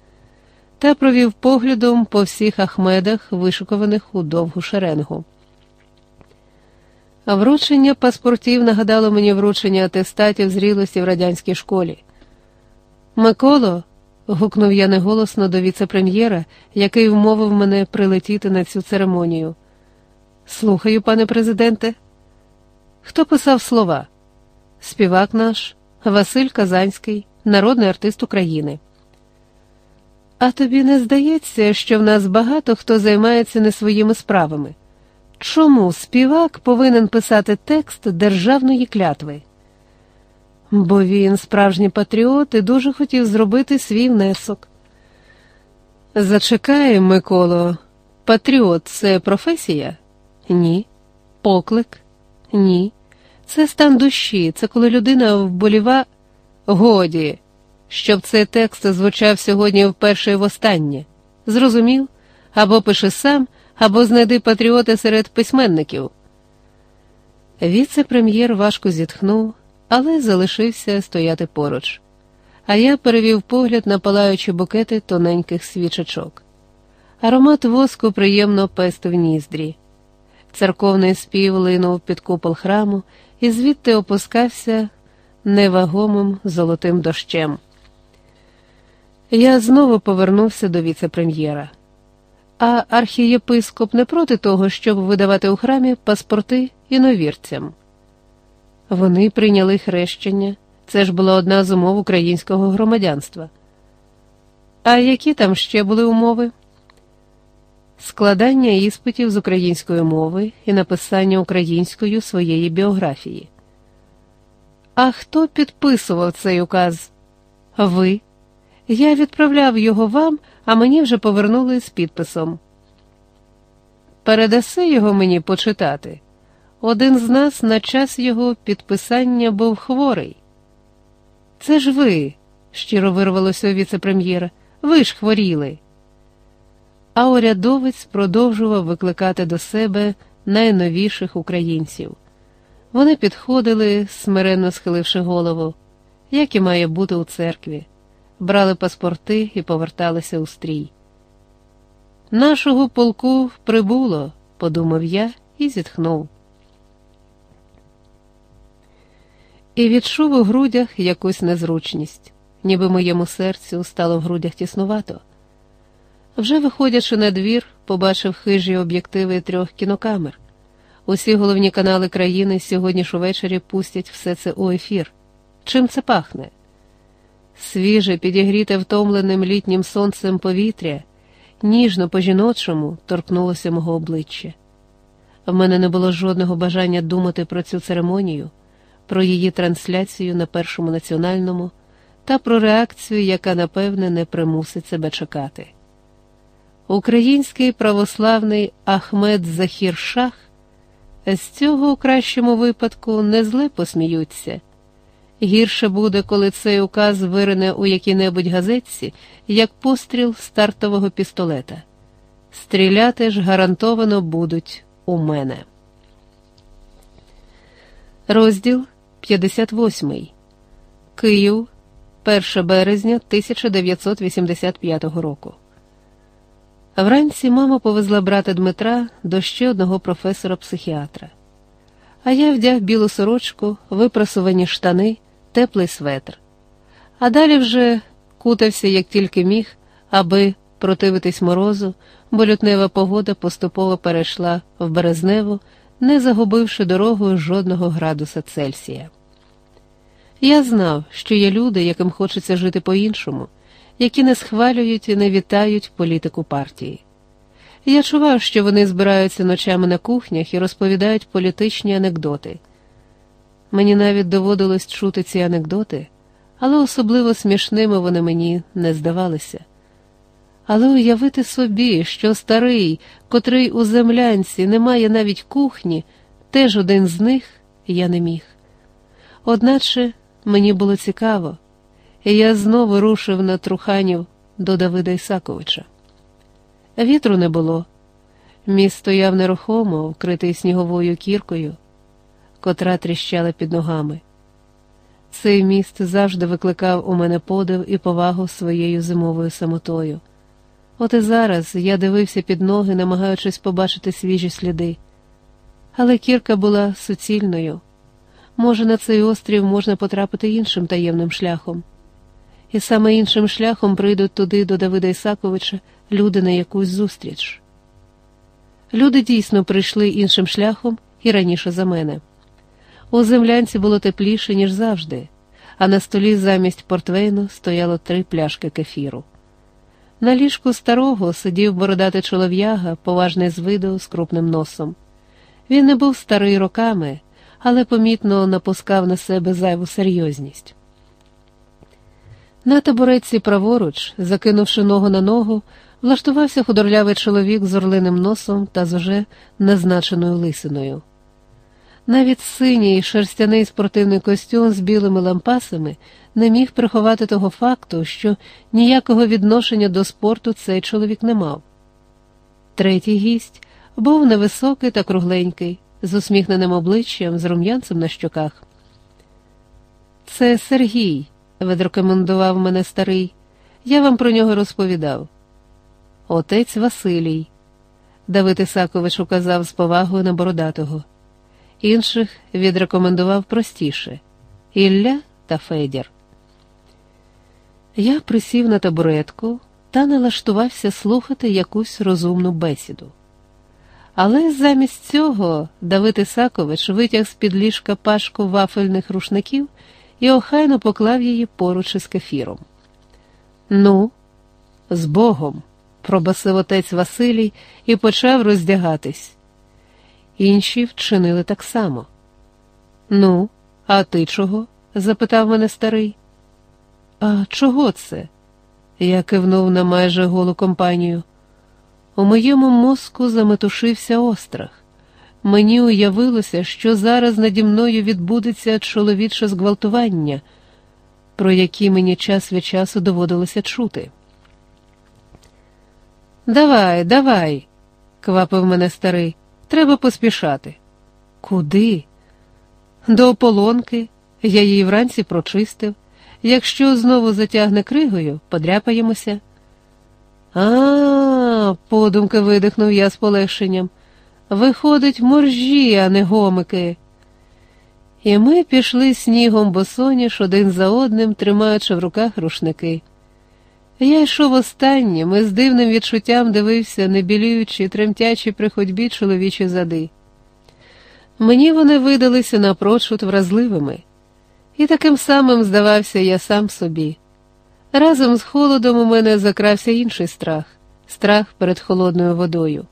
та провів поглядом по всіх ахмедах, вишикованих у довгу шеренгу. Вручення паспортів нагадало мені вручення атестатів зрілості в радянській школі. Миколо, гукнув я неголосно до віце-прем'єра, який вмовив мене прилетіти на цю церемонію. Слухаю, пане президенте. Хто писав слова? Співак наш, Василь Казанський, народний артист України. А тобі не здається, що в нас багато хто займається не своїми справами? Чому співак повинен писати текст державної клятви? Бо він справжній патріот і дуже хотів зробити свій внесок. Зачекай, Миколо, патріот це професія? Ні. Поклик? Ні. Це стан душі, це коли людина вболіва. Годі, щоб цей текст звучав сьогодні вперше і востаннє. Зрозумів? Або пиши сам, або знайди патріоти серед письменників. Віце-прем'єр важко зітхнув, але залишився стояти поруч. А я перевів погляд на палаючі букети тоненьких свічечок. Аромат воску приємно пестив ніздрі. Церковний спів линув під купол храму і звідти опускався невагомим золотим дощем. Я знову повернувся до віце-прем'єра. А архієпископ не проти того, щоб видавати у храмі паспорти іновірцям. Вони прийняли хрещення, це ж була одна з умов українського громадянства. А які там ще були умови? Складання іспитів з української мови і написання українською своєї біографії. А хто підписував цей указ? Ви. Я відправляв його вам, а мені вже повернули з підписом. Передаси його мені почитати. Один з нас на час його підписання був хворий. Це ж ви, щиро вирвалося у віце-прем'єра, ви ж хворіли. А урядовець продовжував викликати до себе найновіших українців. Вони підходили, смиренно схиливши голову, як і має бути у церкві, брали паспорти і поверталися у стрій. Нашого полку прибуло, подумав я і зітхнув. І відчув у грудях якусь незручність, ніби моєму серцю стало в грудях тіснувато. Вже виходячи на двір, побачив хижі об'єктиви трьох кінокамер. Усі головні канали країни сьогодні ж увечері пустять все це у ефір. Чим це пахне? Свіже, підігріте втомленим літнім сонцем повітря, ніжно по жіночому торкнулося мого обличчя. В мене не було жодного бажання думати про цю церемонію, про її трансляцію на першому національному та про реакцію, яка, напевне, не примусить себе чекати. Український православний Ахмед Захір Шах з цього у кращому випадку не зле посміються. Гірше буде, коли цей указ вирине у якій-небудь газетці, як постріл стартового пістолета. Стріляти ж гарантовано будуть у мене. Розділ 58. Київ, 1 березня 1985 року. Вранці мама повезла брата Дмитра до ще одного професора-психіатра. А я вдяг білу сорочку, випрасувані штани, теплий светр. А далі вже кутався, як тільки міг, аби противитись морозу, бо лютнева погода поступово перейшла в березневу, не загубивши дорогою жодного градуса Цельсія. Я знав, що є люди, яким хочеться жити по-іншому, які не схвалюють і не вітають політику партії. Я чував, що вони збираються ночами на кухнях і розповідають політичні анекдоти. Мені навіть доводилось чути ці анекдоти, але особливо смішними вони мені не здавалися. Але уявити собі, що старий, котрий у землянці не має навіть кухні, теж один з них я не міг. Одначе мені було цікаво, і я знову рушив на Труханів до Давида Ісаковича. Вітру не було. Міст стояв нерухомо, вкритий сніговою кіркою, котра тріщала під ногами. Цей міст завжди викликав у мене подив і повагу своєю зимовою самотою. От і зараз я дивився під ноги, намагаючись побачити свіжі сліди. Але кірка була суцільною. Може, на цей острів можна потрапити іншим таємним шляхом. І саме іншим шляхом прийдуть туди до Давида Ісаковича люди на якусь зустріч. Люди дійсно прийшли іншим шляхом і раніше за мене. У землянці було тепліше, ніж завжди, а на столі замість портвейну стояло три пляшки кефіру. На ліжку старого сидів бородатий чолов'яга, поважний з виду, з крупним носом. Він не був старий роками, але помітно напускав на себе зайву серйозність. На табуретці праворуч, закинувши ногу на ногу, влаштувався худорлявий чоловік з орлиним носом та з уже незначеною лисиною. Навіть синій шерстяний спортивний костюм з білими лампасами не міг приховати того факту, що ніякого відношення до спорту цей чоловік не мав. Третій гість був невисокий та кругленький, з усміхненим обличчям, з рум'янцем на щоках. Це Сергій, відрекомендував мене старий, я вам про нього розповідав. Отець Василій, Давид Ісакович указав з повагою на бородатого. Інших відрекомендував простіше Ілля та Федір. Я присів на табуретку та налаштувався слухати якусь розумну бесіду. Але замість цього Давид Ісакович витяг з під ліжка пашку вафельних рушників і охайно поклав її поруч із кефіром. Ну, з Богом, пробасив отець Василій і почав роздягатись. Інші вчинили так само. Ну, а ти чого? запитав мене старий. А чого це? Я кивнув на майже голу компанію. У моєму мозку заметушився острах. Мені уявилося, що зараз наді мною відбудеться чоловіче зґвалтування, про які мені час від часу доводилося чути. Давай, давай, квапив мене старий, треба поспішати. Куди? До ополонки. Я її вранці прочистив. Якщо знову затягне кригою, подряпаємося. А, подумки видихнув я з полегшенням. Виходить, моржі, а не гомики. І ми пішли снігом босоніж один за одним, тримаючи в руках рушники. Я йшов останнім і з дивним відчуттям дивився, не біліючи, тремтячи при ходьбі чоловічі зади. Мені вони видалися напрочуд вразливими, і таким самим здавався я сам собі. Разом з холодом у мене закрався інший страх страх перед холодною водою.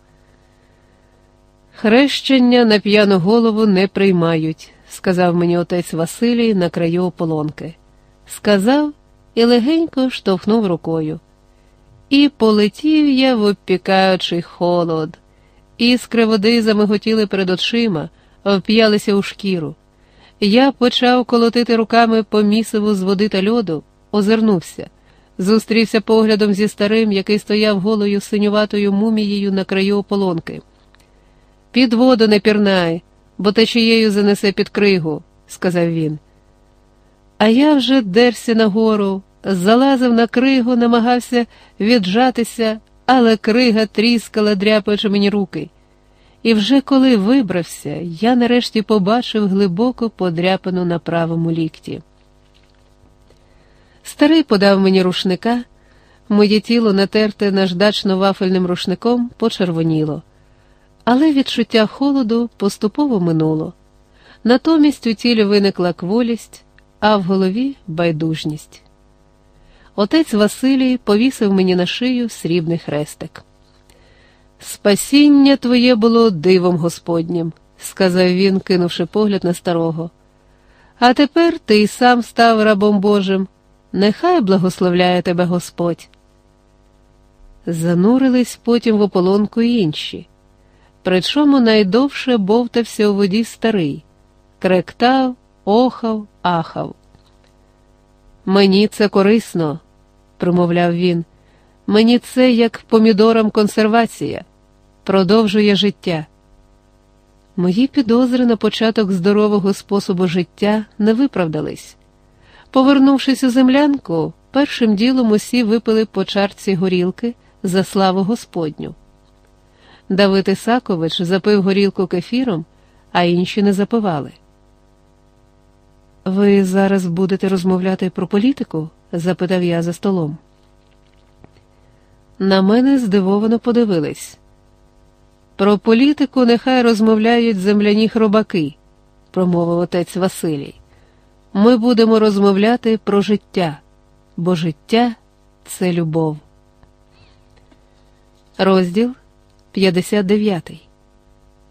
Хрещення на п'яну голову не приймають, сказав мені отець Василій на краю ополонки. Сказав і легенько штовхнув рукою. І полетів я в обпікаючий холод. Іскри води замиготіли перед очима, вп'ялися у шкіру. Я почав колотити руками по місиву з води та льоду, озирнувся, зустрівся поглядом зі старим, який стояв голою синюватою мумією на краю ополонки. Під воду не пірнай, бо течією занесе під кригу, сказав він. А я вже дерся нагору, залазив на кригу, намагався віджатися, але крига тріскала, дряпаючи мені руки. І вже коли вибрався, я нарешті побачив глибоко подряпану на правому лікті. Старий подав мені рушника, моє тіло, натерте наждачно вафельним рушником, почервоніло, але відчуття холоду поступово минуло. Натомість у тілі виникла кволість, а в голові байдужність. Отець Василій повісив мені на шию срібний хрестик. Спасіння твоє було дивом Господнім, сказав він, кинувши погляд на старого. А тепер ти й сам став рабом Божим. Нехай благословляє тебе Господь. Занурились потім в ополонку інші. Причому найдовше бовтався у воді старий, кректав, охав, ахав. Мені це корисно, промовляв він. Мені це як помідорам консервація, продовжує життя. Мої підозри на початок здорового способу життя не виправдались. Повернувшись у землянку, першим ділом усі випили по чарці горілки за славу Господню. Давид Ісакович запив горілку кефіром, а інші не запивали. Ви зараз будете розмовляти про політику? запитав я за столом. На мене здивовано подивились. Про політику нехай розмовляють земляні хробаки, промовив отець Василій. Ми будемо розмовляти про життя, бо життя це любов. Розділ 59.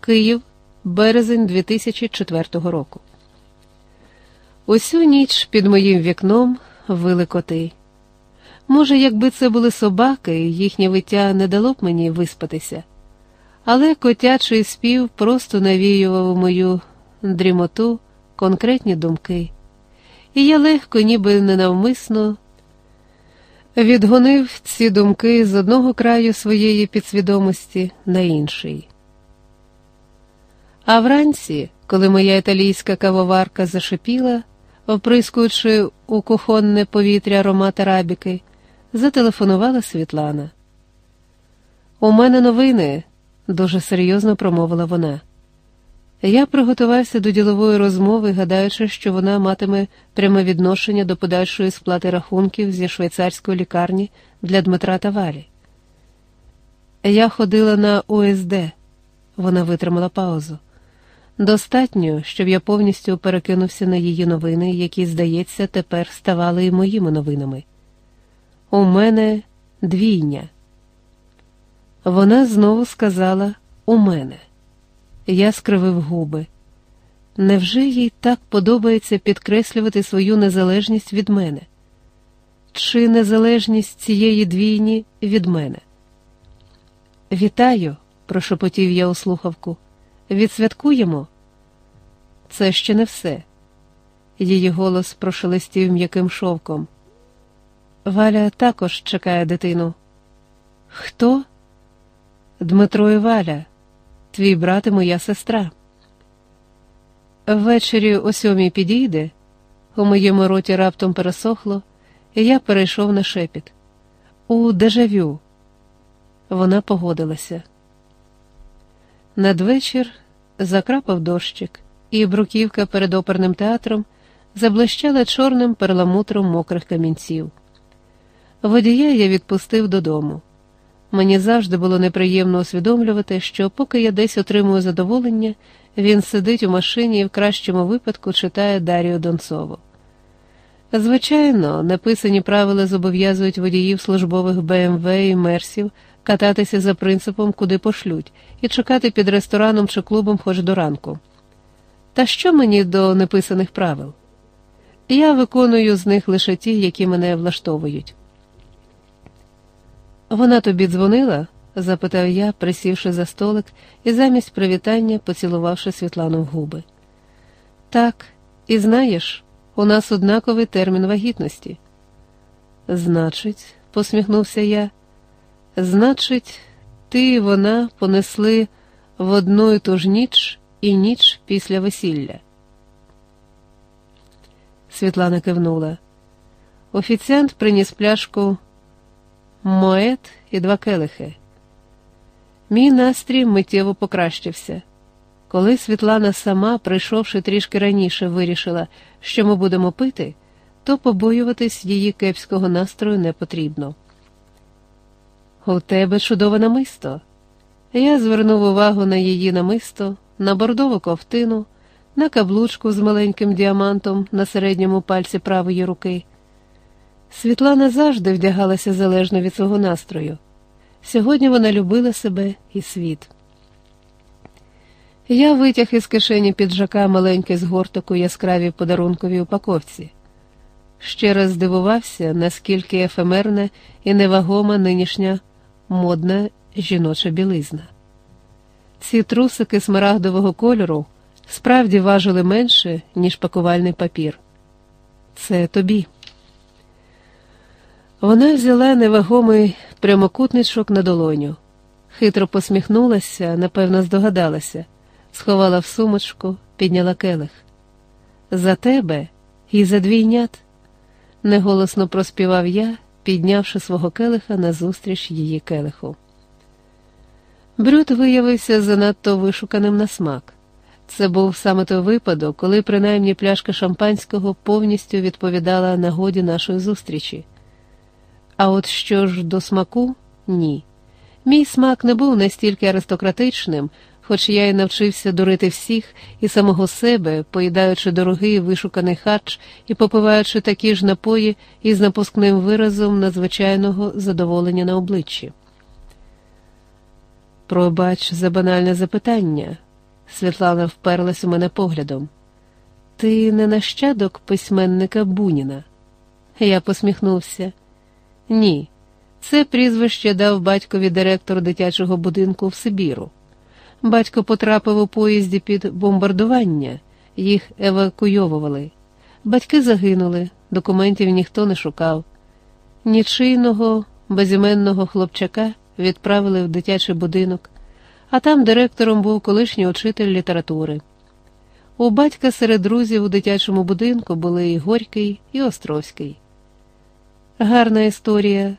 Київ, березень 2004 року. Усю ніч під моїм вікном вили коти. Може, якби це були собаки, їхнє виття не дало б мені виспатися, але котячий спів просто навіював мою дрімоту конкретні думки, і я легко, ніби ненавмисно, відгонив ці думки з одного краю своєї підсвідомості на інший. А вранці, коли моя італійська кавоварка зашипіла, оприскуючи у кухонне повітря аромат арабіки, зателефонувала Світлана. У мене новини, дуже серйозно промовила вона. Я приготувався до ділової розмови, гадаючи, що вона матиме пряме відношення до подальшої сплати рахунків зі швейцарської лікарні для Дмитра та Валі. Я ходила на УСД, вона витримала паузу. Достатньо, щоб я повністю перекинувся на її новини, які, здається, тепер ставали і моїми новинами. У мене двійня. Вона знову сказала у мене. Я скривив губи. Невже їй так подобається підкреслювати свою незалежність від мене? Чи незалежність цієї двійні від мене? Вітаю, прошепотів я у слухавку. Відсвяткуємо? Це ще не все. Її голос прошелестів м'яким шовком. Валя також чекає дитину. Хто? Дмитро і Валя, твій брат і моя сестра. Ввечері о сьомій підійде, у моєму роті раптом пересохло, і я перейшов на шепіт. У дежавю. Вона погодилася. Надвечір закрапав дощик, і бруківка перед оперним театром заблищала чорним перламутром мокрих камінців. Водія я відпустив додому. Мені завжди було неприємно усвідомлювати, що, поки я десь отримую задоволення, він сидить у машині і в кращому випадку читає Дарію Донцову. Звичайно, написані правила зобов'язують водіїв службових БМВ і мерсів кататися за принципом, куди пошлють, і чекати під рестораном чи клубом хоч до ранку. Та що мені до неписаних правил? Я виконую з них лише ті, які мене влаштовують. Вона тобі дзвонила? запитав я, присівши за столик і замість привітання поцілувавши Світлану в губи. Так, і знаєш, у нас однаковий термін вагітності. Значить, посміхнувся я, значить, ти і вона понесли в одну і ту ж ніч і ніч після весілля. Світлана кивнула. Офіціант приніс пляшку моет і два келихи. Мій настрій миттєво покращився. Коли Світлана сама, прийшовши трішки раніше, вирішила, що ми будемо пити, то побоюватись її кепського настрою не потрібно. У тебе чудове намисто. Я звернув увагу на її намисто, на бордову ковтину, на каблучку з маленьким діамантом на середньому пальці правої руки. Світлана завжди вдягалася залежно від свого настрою. Сьогодні вона любила себе і світ. Я витяг із кишені піджака маленький згорток у яскравій подарунковій упаковці. Ще раз здивувався, наскільки ефемерна і невагома нинішня модна жіноча білизна. Ці трусики смарагдового кольору справді важили менше, ніж пакувальний папір. Це тобі. Вона взяла невагомий прямокутничок на долоню, хитро посміхнулася, напевно, здогадалася, сховала в сумочку, підняла келих. За тебе і за двійнят, неголосно проспівав я, піднявши свого келиха назустріч її келиху. Брюд виявився занадто вишуканим на смак. Це був саме той випадок, коли принаймні пляшка шампанського повністю відповідала нагоді нашої зустрічі. А от що ж до смаку ні. Мій смак не був настільки аристократичним, хоч я й навчився дурити всіх і самого себе, поїдаючи дорогий вишуканий хач і попиваючи такі ж напої із напускним виразом надзвичайного задоволення на обличчі. Пробач за банальне запитання, Світлана вперлась у мене поглядом. Ти не нащадок письменника Буніна? Я посміхнувся. Ні, це прізвище дав батькові директор дитячого будинку в Сибіру. Батько потрапив у поїзді під бомбардування, їх евакуйовували. Батьки загинули, документів ніхто не шукав. Нічийного, безіменного хлопчака відправили в дитячий будинок, а там директором був колишній учитель літератури. У батька серед друзів у дитячому будинку були і Горький, і Островський. Гарна історія,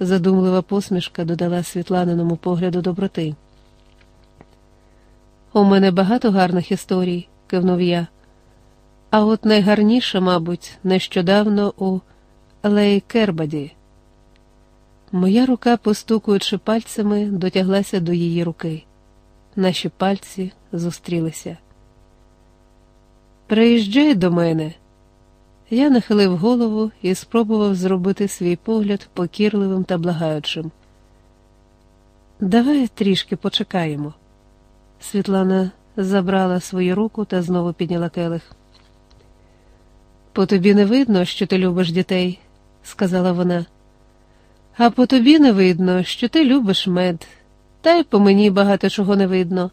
задумлива посмішка додала Світланиному погляду доброти. У мене багато гарних історій, кивнув я. А от найгарніша, мабуть, нещодавно у Лейкербаді. Моя рука, постукуючи пальцями, дотяглася до її руки. Наші пальці зустрілися. Приїжджай до мене. Я нахилив голову і спробував зробити свій погляд покірливим та благаючим. Давай трішки почекаємо. Світлана забрала свою руку та знову підняла келих. По тобі не видно, що ти любиш дітей, сказала вона. А по тобі не видно, що ти любиш мед, та й по мені багато чого не видно,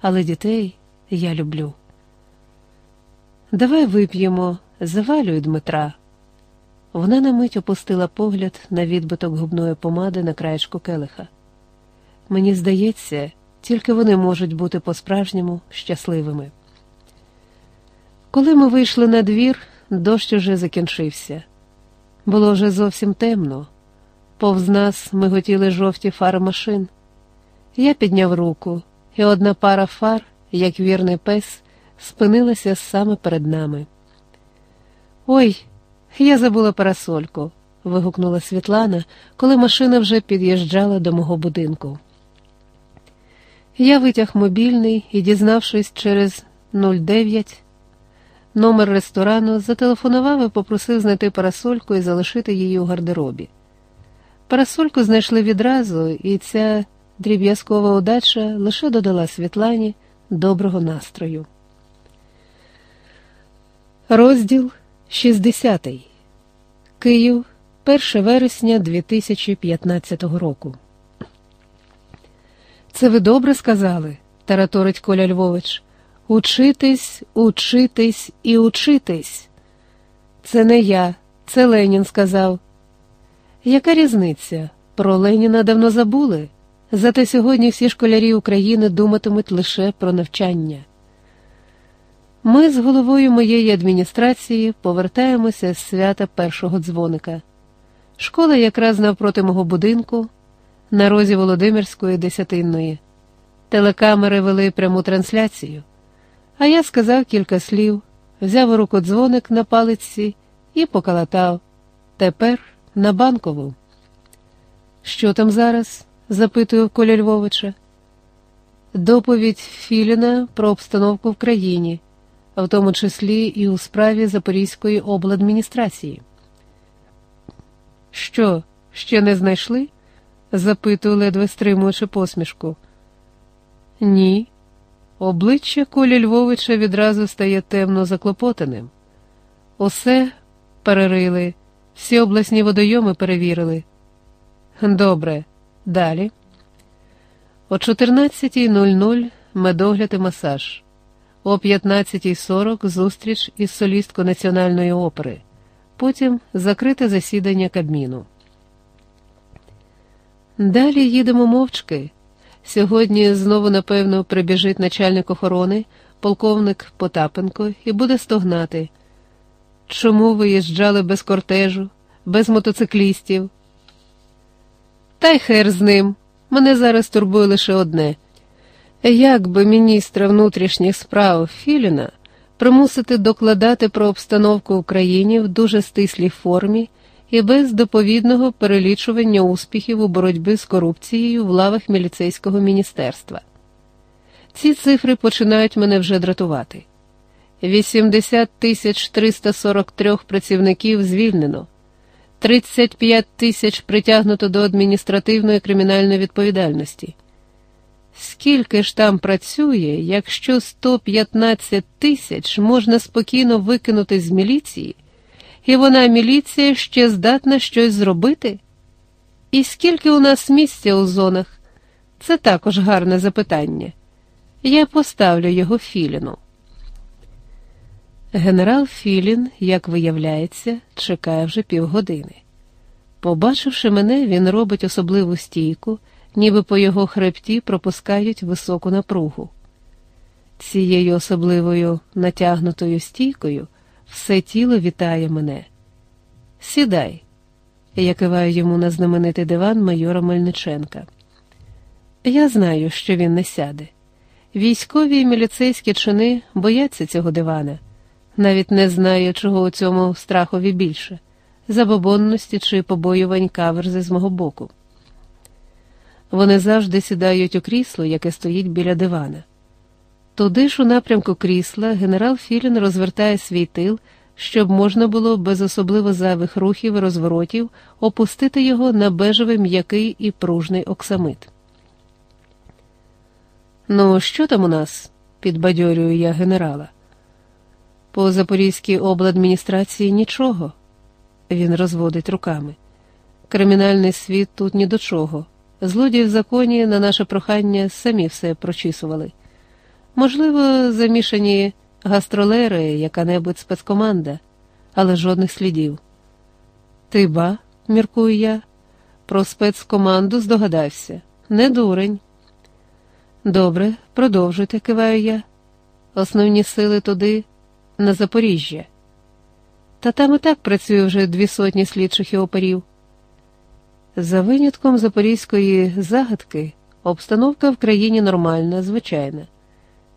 але дітей я люблю. Давай вип'ємо, завалюй Дмитра. Вона на мить опустила погляд на відбиток губної помади на краєчку келиха. Мені здається, тільки вони можуть бути по-справжньому щасливими. Коли ми вийшли на двір, дощ уже закінчився. Було вже зовсім темно. Повз нас миготіли жовті фари машин. Я підняв руку, і одна пара фар, як вірний пес, спинилася саме перед нами. Ой, я забула парасольку, вигукнула Світлана, коли машина вже під'їжджала до мого будинку. Я витяг мобільний і, дізнавшись через 09 номер ресторану, зателефонував і попросив знайти парасольку і залишити її у гардеробі. Парасольку знайшли відразу, і ця дріб'язкова удача лише додала Світлані доброго настрою. Розділ 60. Київ, 1 вересня 2015 року. Це ви добре сказали, тараторить Коля Львович. Учитись, учитись і учитись. Це не я, це Ленін сказав. Яка різниця? Про Леніна давно забули, зате сьогодні всі школярі України думатимуть лише про навчання. Ми з головою моєї адміністрації повертаємося з свята першого дзвоника. Школа якраз навпроти мого будинку, на розі Володимирської десятинної. Телекамери вели пряму трансляцію, а я сказав кілька слів, взяв у руку дзвоник на палиці і покалатав. Тепер на банкову. Що там зараз? запитую Коля Львовича. Доповідь Філіна про обстановку в країні. В тому числі і у справі Запорізької обладміністрації. Що, ще не знайшли? запитую, ледве стримуючи посмішку. Ні. Обличчя Колі Львовича відразу стає темно заклопотаним. Усе перерили, всі обласні водойоми перевірили. Добре, далі. О 14.00 медогляд і масаж. О 15.40 зустріч із солісткою Національної опери. Потім закрите засідання Кабміну. Далі їдемо мовчки. Сьогодні знову, напевно, прибіжить начальник охорони, полковник Потапенко, і буде стогнати. Чому виїжджали без кортежу, без мотоциклістів? Та й хер з ним. Мене зараз турбує лише одне. Як би міністра внутрішніх справ Філіна примусити докладати про обстановку в Україні в дуже стислій формі і без доповідного перелічування успіхів у боротьбі з корупцією в лавах міліцейського міністерства? Ці цифри починають мене вже дратувати. 80 тисяч 343 працівників звільнено, 35 тисяч притягнуто до адміністративної кримінальної відповідальності. Скільки ж там працює, якщо 115 тисяч можна спокійно викинути з міліції, і вона міліція ще здатна щось зробити? І скільки у нас місця у зонах? Це також гарне запитання. Я поставлю його Філіну. Генерал Філін, як виявляється, чекає вже півгодини. Побачивши мене, він робить особливу стійку ніби по його хребті пропускають високу напругу. Цією особливою натягнутою стійкою все тіло вітає мене. Сідай, я киваю йому на знаменитий диван майора Мельниченка. Я знаю, що він не сяде. Військові і міліцейські чини бояться цього дивана, навіть не знаю, чого у цьому страхові більше забобонності чи побоювань каверзи з мого боку. Вони завжди сідають у крісло, яке стоїть біля дивана. Туди ж у напрямку крісла генерал Філін розвертає свій тил, щоб можна було без особливо зайвих рухів і розворотів опустити його на бежевий м'який і пружний оксамит. Ну, що там у нас? підбадьорюю я генерала. По Запорізькій обладміністрації нічого. Він розводить руками. Кримінальний світ тут ні до чого. Злодії в законі на наше прохання самі все прочісували. Можливо, замішані гастролери, яка-небудь спецкоманда, але жодних слідів. Ти ба, міркую я, про спецкоманду здогадався. Не дурень. Добре, продовжуйте, киваю я. Основні сили туди, на Запоріжжя. Та там і так працює вже дві сотні слідчих і оперів. За винятком запорізької загадки, обстановка в країні нормальна, звичайна.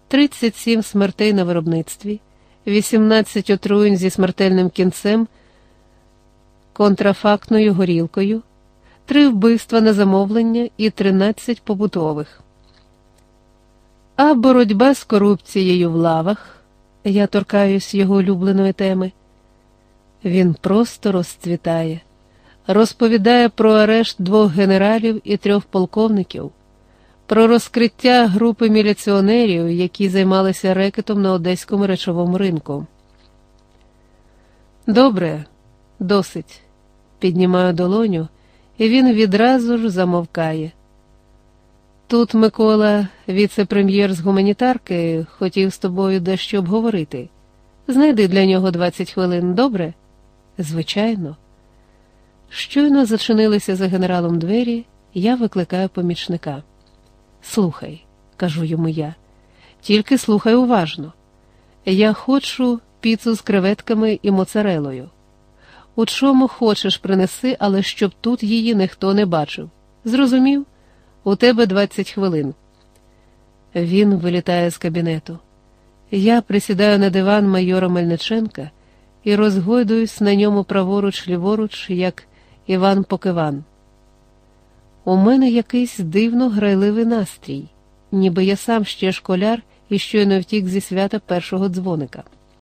37 смертей на виробництві, 18 отруєнь зі смертельним кінцем, контрафактною горілкою, 3 вбивства на замовлення і 13 побутових. А боротьба з корупцією в лавах, я торкаюсь його улюбленої теми, він просто розцвітає розповідає про арешт двох генералів і трьох полковників, про розкриття групи міліціонерів, які займалися рекетом на одеському речовому ринку. Добре, досить. Піднімаю долоню, і він відразу ж замовкає. Тут Микола, віце-прем'єр з гуманітарки, хотів з тобою дещо обговорити. Знайди для нього 20 хвилин, добре? Звичайно. Щойно зачинилися за генералом двері, я викликаю помічника. Слухай, кажу йому я, тільки слухай уважно. Я хочу піцу з креветками і моцарелою. У чому хочеш принеси, але щоб тут її ніхто не бачив. Зрозумів? У тебе 20 хвилин. Він вилітає з кабінету. Я присідаю на диван майора Мельниченка і розгойдуюсь на ньому праворуч ліворуч, як Іван Покиван. У мене якийсь дивно грайливий настрій, ніби я сам ще школяр і щойно втік зі свята першого дзвоника.